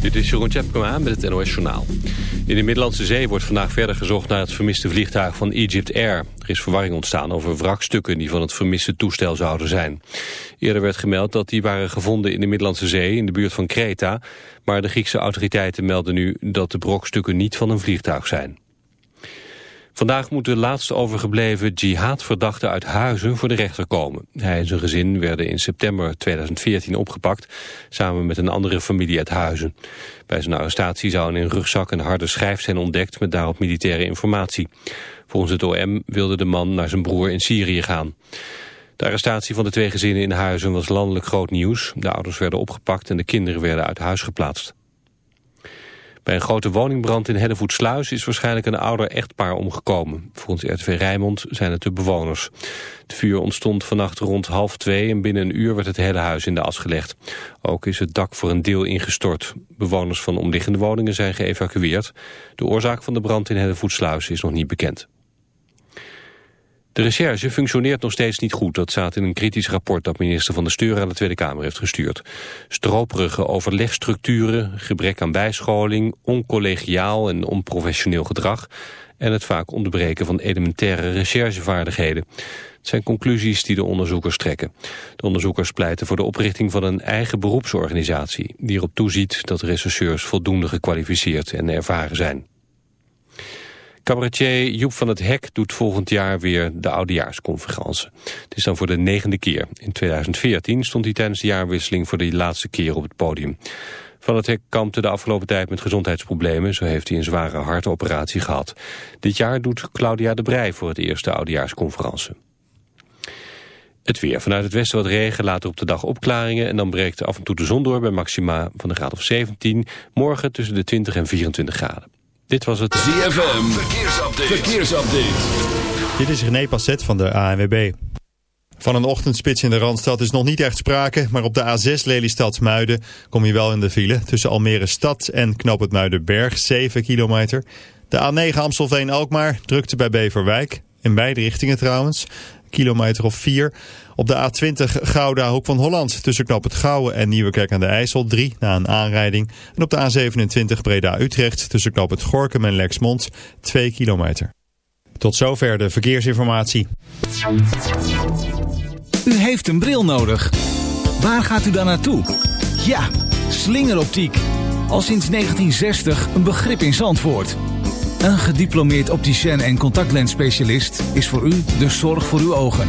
Dit is Jeroen Tjepkema met het NOS Journaal. In de Middellandse Zee wordt vandaag verder gezocht naar het vermiste vliegtuig van Egypt Air. Er is verwarring ontstaan over wrakstukken die van het vermiste toestel zouden zijn. Eerder werd gemeld dat die waren gevonden in de Middellandse Zee in de buurt van Kreta. Maar de Griekse autoriteiten melden nu dat de brokstukken niet van een vliegtuig zijn. Vandaag moet de laatste overgebleven jihadverdachte uit Huizen voor de rechter komen. Hij en zijn gezin werden in september 2014 opgepakt, samen met een andere familie uit Huizen. Bij zijn arrestatie zou in rugzak een harde schijf zijn ontdekt met daarop militaire informatie. Volgens het OM wilde de man naar zijn broer in Syrië gaan. De arrestatie van de twee gezinnen in Huizen was landelijk groot nieuws. De ouders werden opgepakt en de kinderen werden uit huis geplaatst. Bij een grote woningbrand in Hellevoetsluis is waarschijnlijk een ouder echtpaar omgekomen. Volgens RTV Rijnmond zijn het de bewoners. Het vuur ontstond vannacht rond half twee en binnen een uur werd het hele huis in de as gelegd. Ook is het dak voor een deel ingestort. Bewoners van omliggende woningen zijn geëvacueerd. De oorzaak van de brand in Hellevoetsluis is nog niet bekend. De recherche functioneert nog steeds niet goed. Dat staat in een kritisch rapport dat minister Van de Steur aan de Tweede Kamer heeft gestuurd. Stroperige overlegstructuren, gebrek aan bijscholing, oncollegiaal en onprofessioneel gedrag en het vaak onderbreken van elementaire recherchevaardigheden. Het zijn conclusies die de onderzoekers trekken. De onderzoekers pleiten voor de oprichting van een eigen beroepsorganisatie... die erop toeziet dat rechercheurs voldoende gekwalificeerd en ervaren zijn. Cabaretier Joep van het Hek doet volgend jaar weer de oudejaarsconferentie. Het is dan voor de negende keer. In 2014 stond hij tijdens de jaarwisseling voor de laatste keer op het podium. Van het Hek kampte de afgelopen tijd met gezondheidsproblemen. Zo heeft hij een zware hartoperatie gehad. Dit jaar doet Claudia de Brij voor het eerste oudejaarsconferentie. Het weer. Vanuit het westen wat regen, later op de dag opklaringen... en dan breekt af en toe de zon door bij maxima van een graad of 17. Morgen tussen de 20 en 24 graden. Dit was het ZFM. Verkeersupdate. Verkeersupdate. Dit is René Passet van de ANWB. Van een ochtendspits in de Randstad is nog niet echt sprake, maar op de A6 Lelystad-Muiden kom je wel in de file. Tussen Almere Stad en Knoop het Muidenberg, 7 kilometer. De A9 Amstelveen-Alkmaar drukte bij Beverwijk, in beide richtingen trouwens kilometer of 4. Op de A20 Gouda Hoek van Holland tussen Knop het Gouwen en Nieuwekerk aan de IJssel 3 na een aanrijding. En op de A27 Breda Utrecht tussen Knop het Gorkum en Lexmond 2 kilometer. Tot zover de verkeersinformatie. U heeft een bril nodig. Waar gaat u dan naartoe? Ja, slingeroptiek. Al sinds 1960 een begrip in Zandvoort. Een gediplomeerd opticien en contactlensspecialist is voor u de zorg voor uw ogen.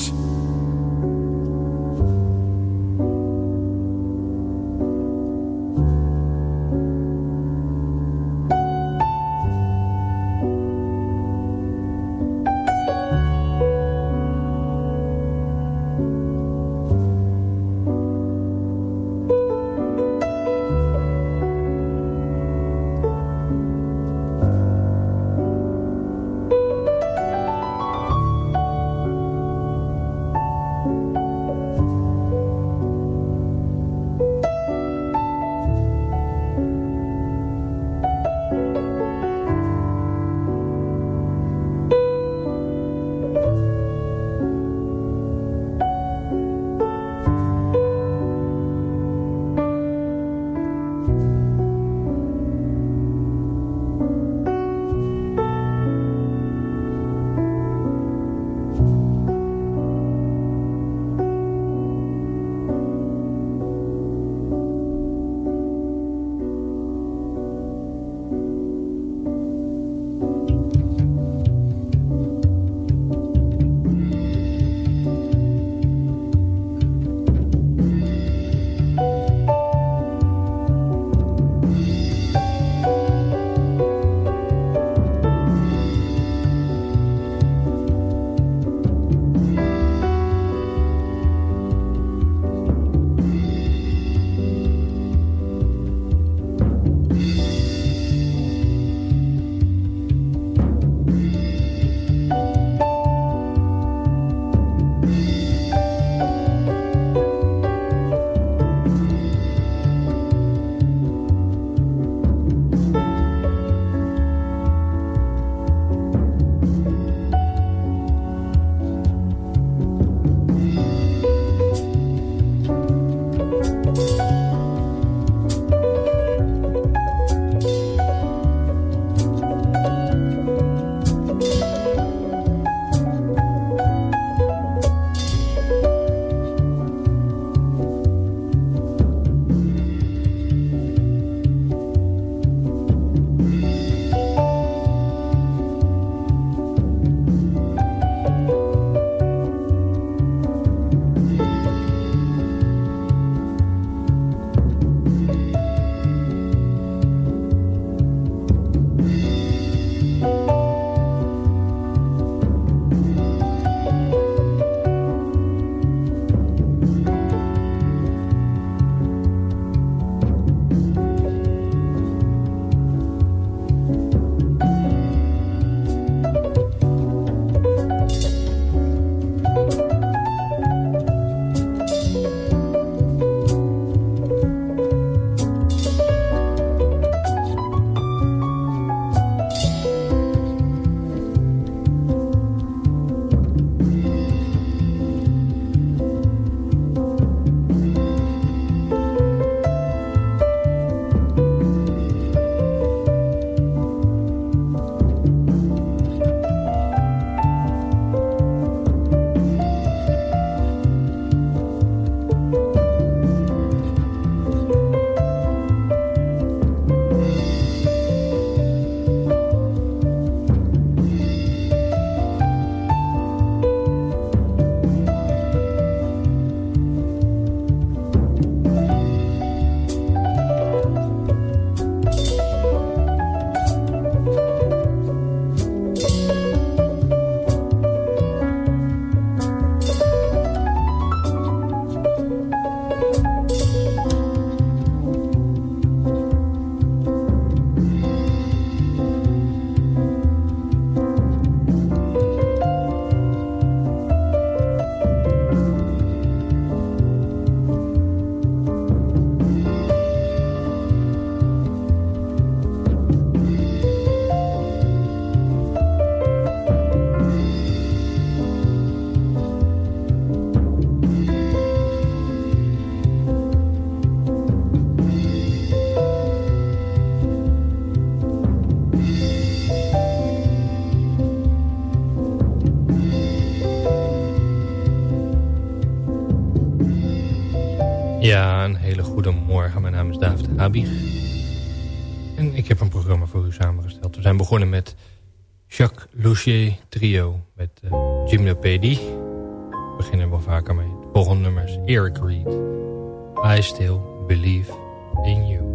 Begonnen met Jacques Louchier Trio met uh, Gymnopedie. We beginnen wel vaker mee. Volgende nummer is Eric Reed. I Still Believe in You.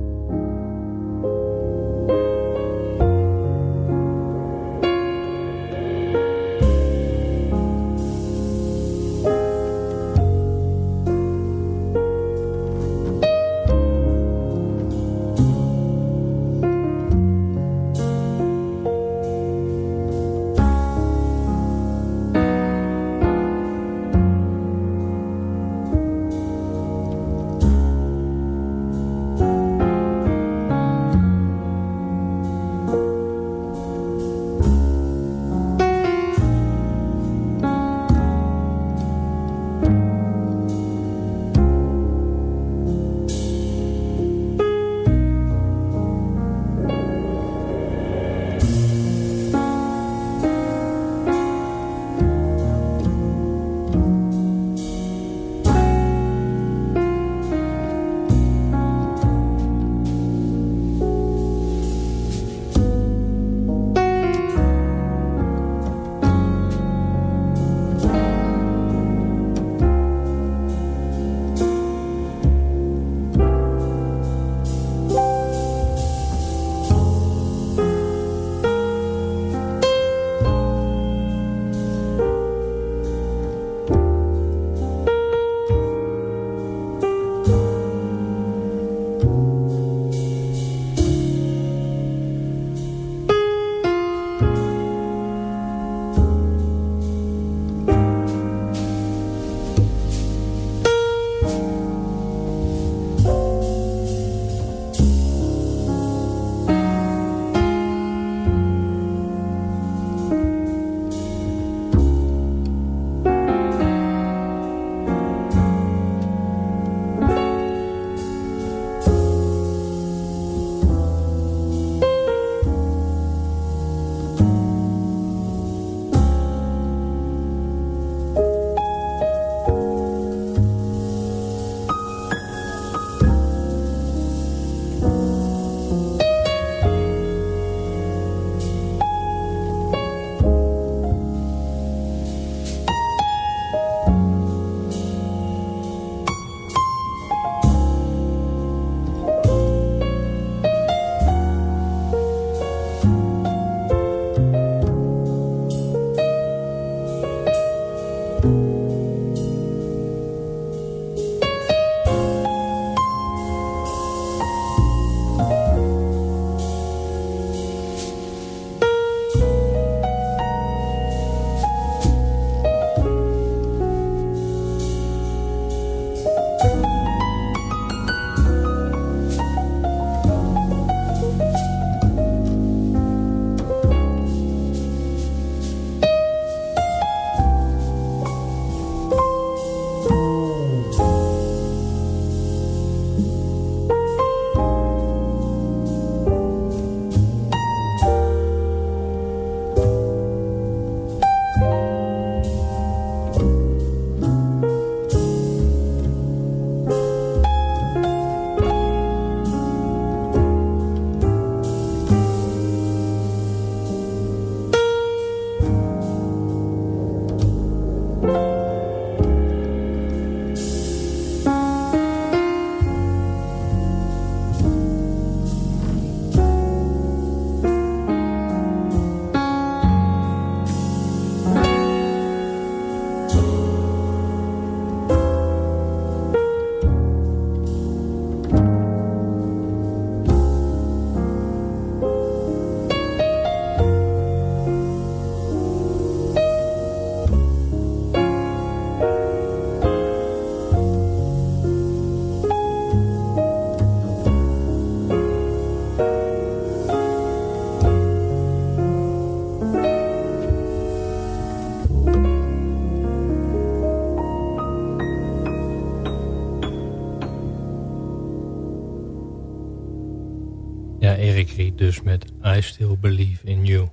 Dus met I Still Believe in You. Het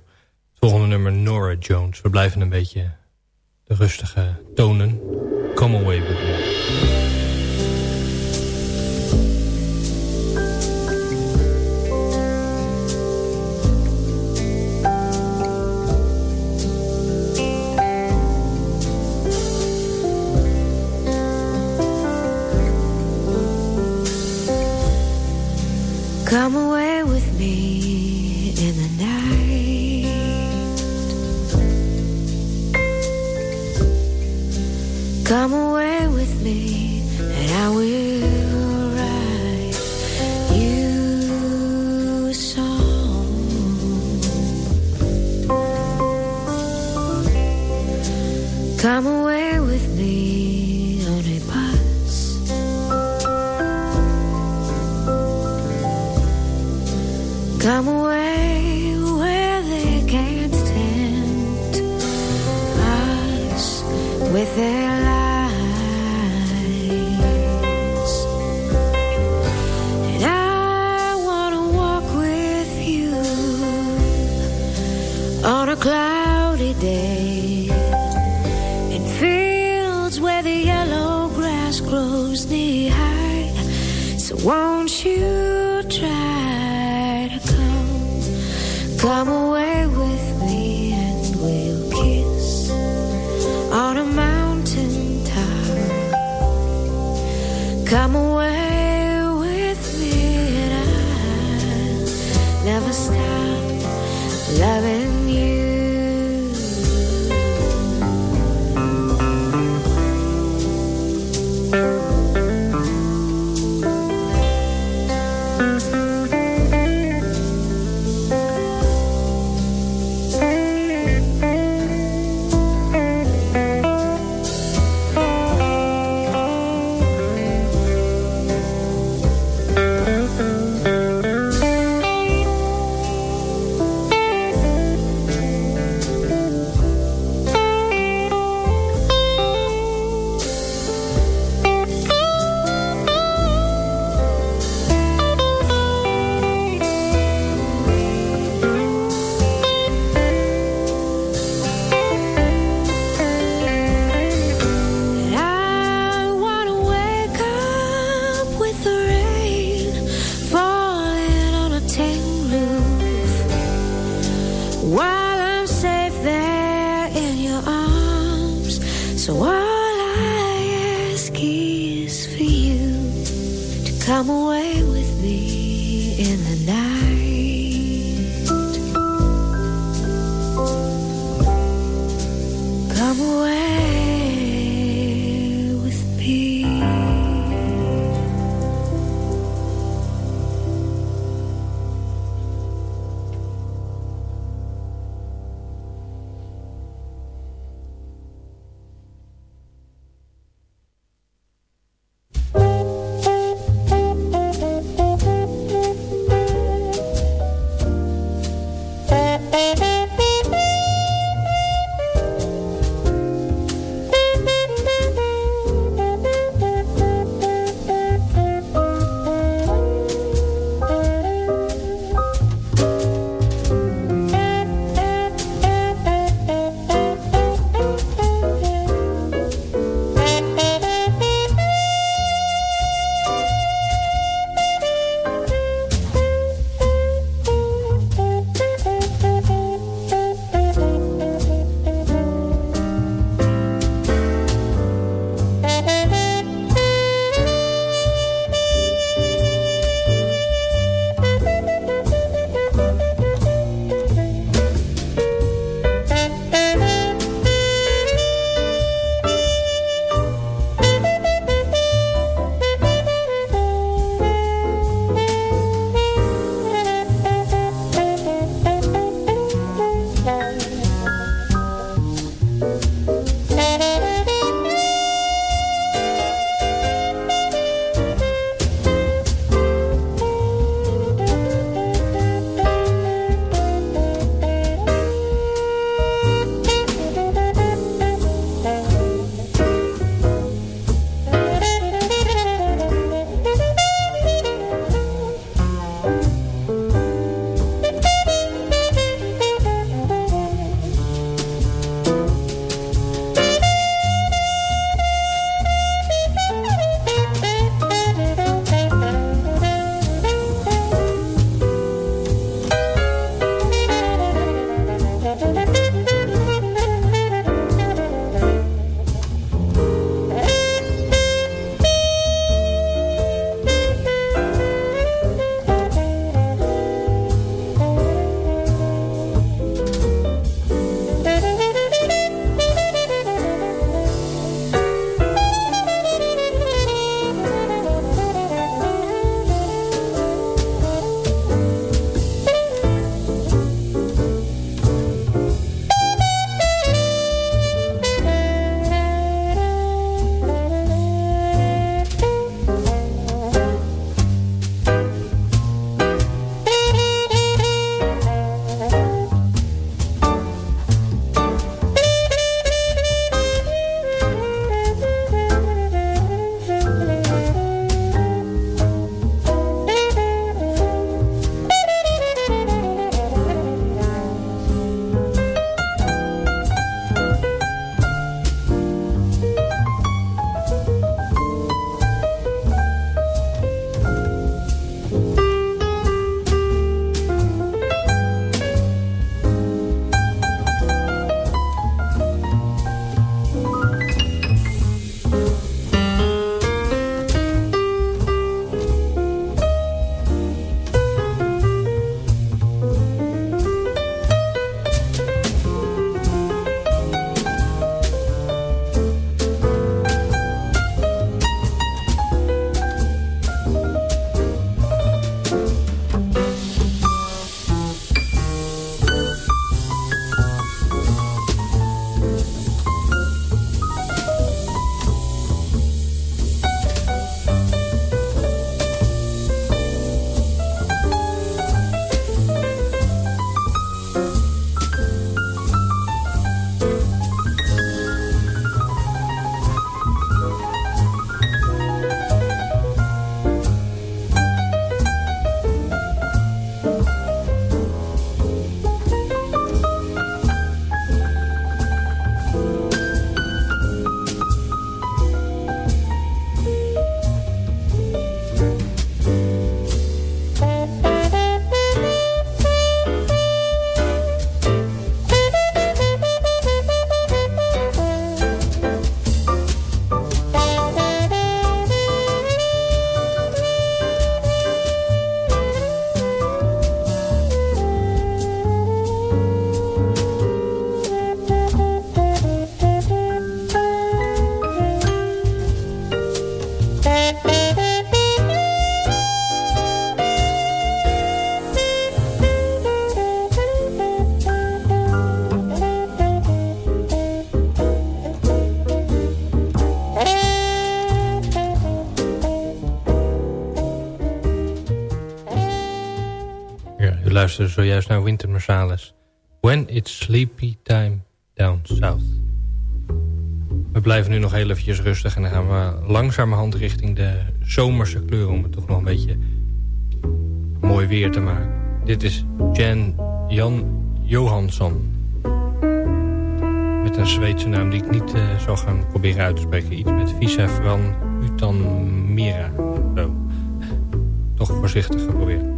volgende nummer Nora Jones. We blijven een beetje de rustige tonen. Come away with me. is for you to come away with me in the night. Zojuist naar Winter Marsalis. When it's sleepy time down south. We blijven nu nog heel eventjes rustig en dan gaan we langzamerhand richting de zomerse kleuren... om het toch nog een beetje mooi weer te maken. Dit is Jan, Jan Johansson. Met een Zweedse naam die ik niet uh, zal gaan proberen uit te spreken. Iets met Visa Fran Utan Mira. Zo. Toch voorzichtig geprobeerd.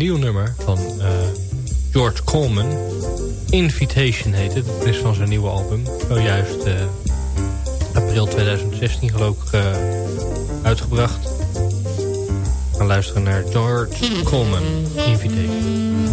Nieuw nummer van uh, George Coleman. Invitation heet het. Het is van zijn nieuwe album. Zojuist uh, april 2016 geloof ik uh, uitgebracht. We gaan luisteren naar George Coleman. Invitation.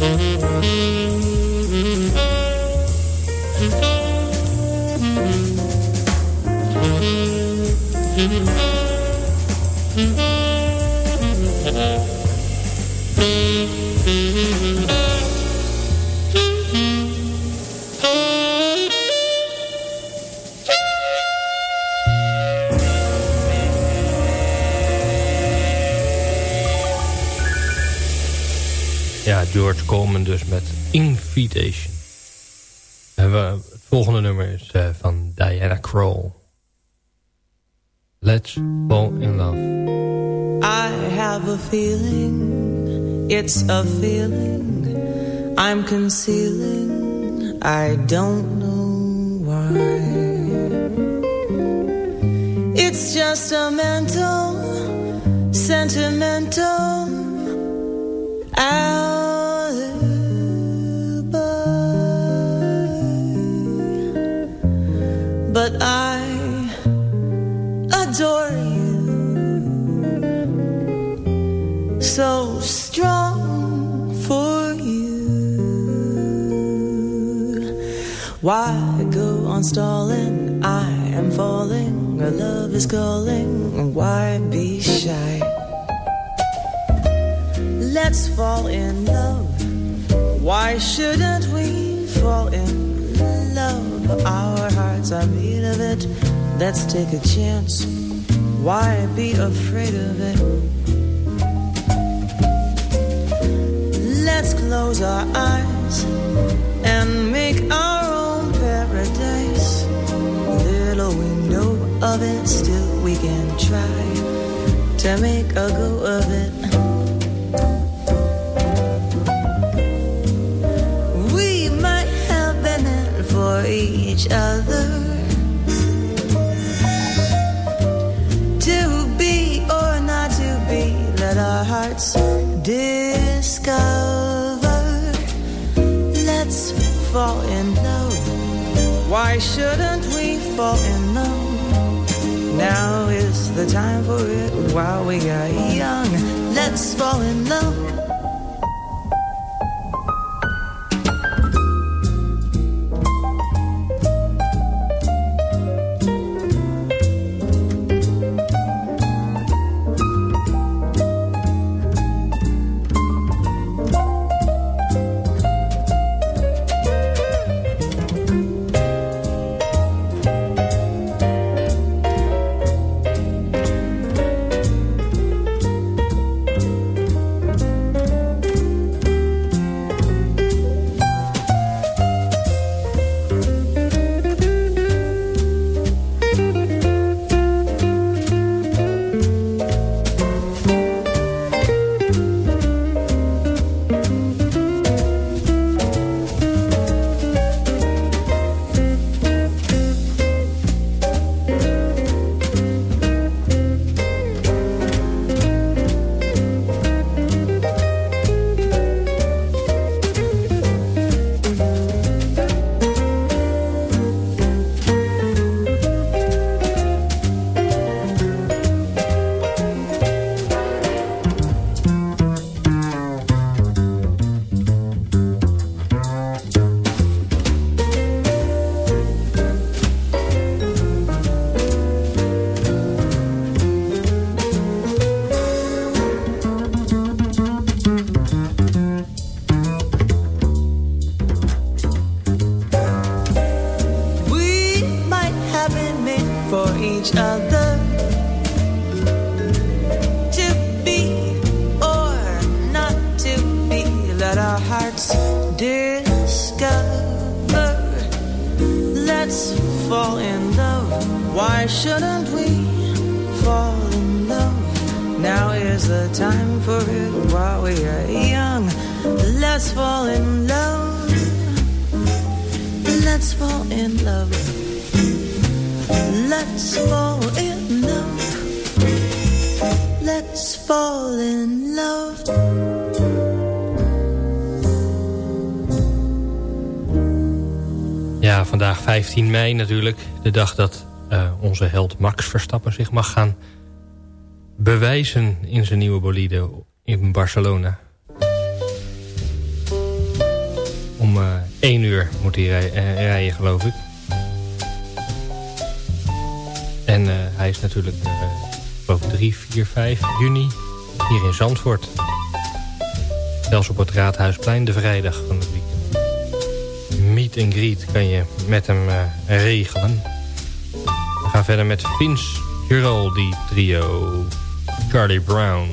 George concealing, I don't on stalling? I am falling, our love is calling. Why be shy? Let's fall in love. Why shouldn't we fall in love? Our hearts are made of it. Let's take a chance. Why be afraid of it? Let's close our eyes of it, still we can try to make a go of it. We might have been in for each other. To be or not to be, let our hearts discover. Let's fall in love. Why shouldn't we fall in love? Now is the time for it while we are young. Let's fall in love. Natuurlijk. De dag dat uh, onze held Max Verstappen zich mag gaan bewijzen in zijn nieuwe bolide in Barcelona. Om uh, 1 uur moet hij rij, uh, rijden, geloof ik. En hij is natuurlijk, ik, 3, 4, 5 juni hier in Zandvoort. Zelfs op het Raadhuisplein de vrijdag van. Meet and greet kan je met hem regelen. We gaan verder met Vince Giraldi trio. Charlie Brown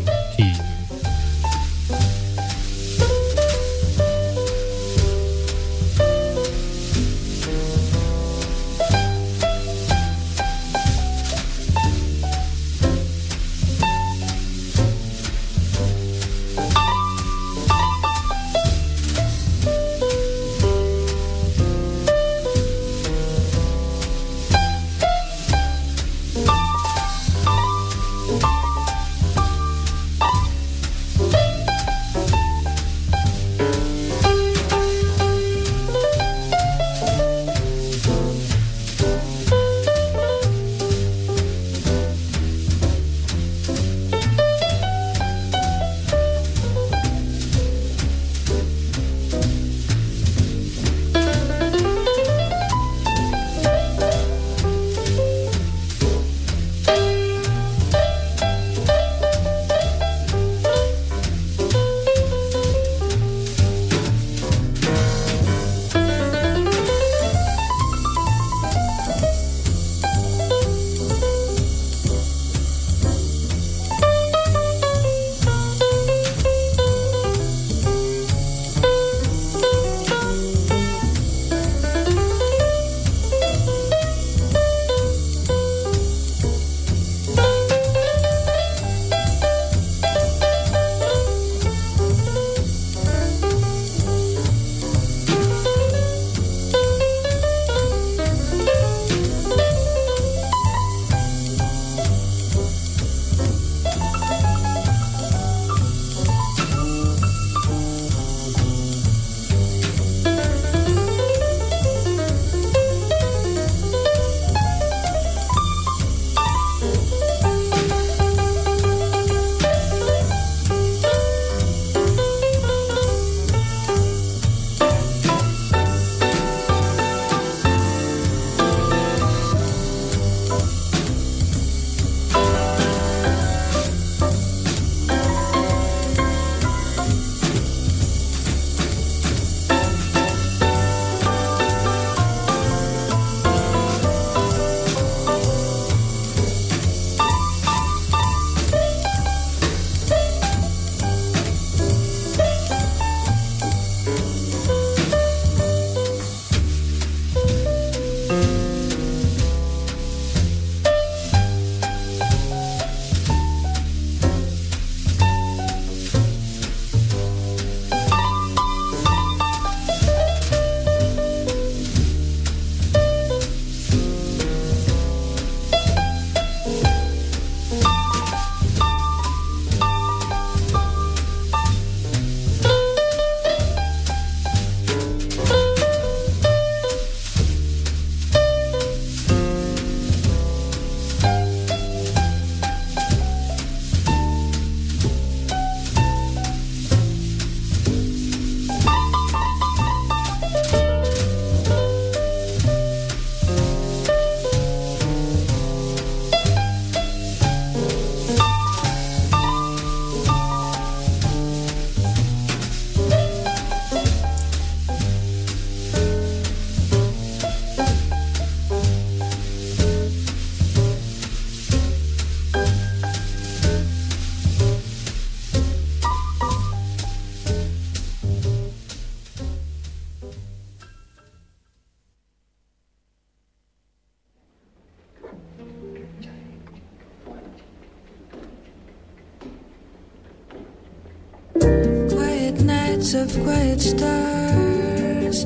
of quiet stars,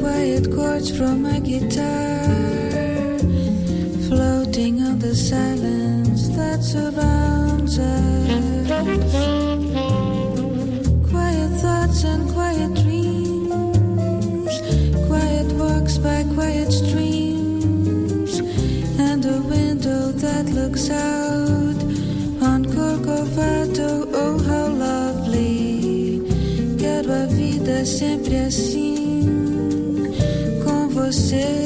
quiet chords from my guitar, sempre assim, com você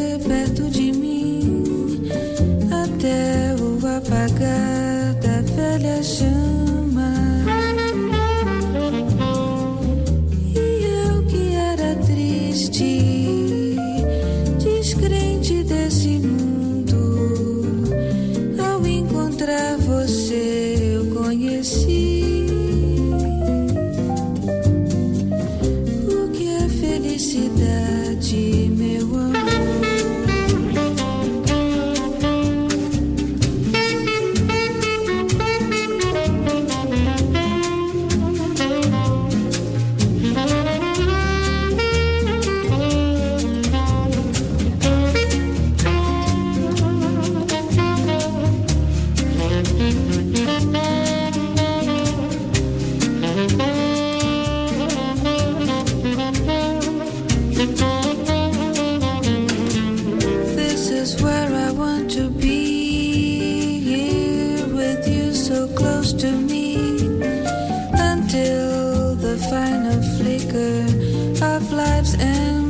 of lives end.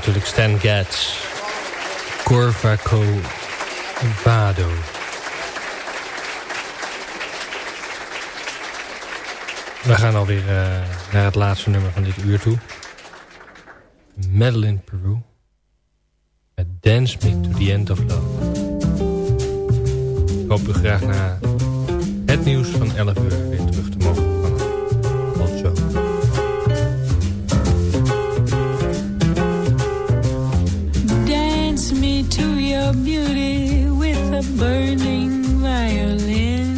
Natuurlijk Stan Getz. Corvaco Vado. We gaan alweer uh, naar het laatste nummer van dit uur toe. Madeline Peru. Met Dance Me to the End of Love. Ik hoop u graag na het nieuws van 11 uur weer terug te mogen beauty with a burning violin.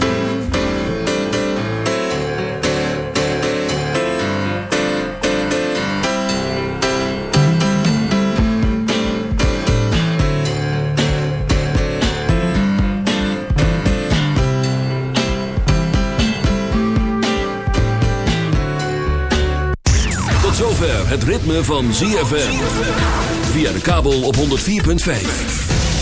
Tot zover het ritme van ZFM. Via de kabel op 104.5.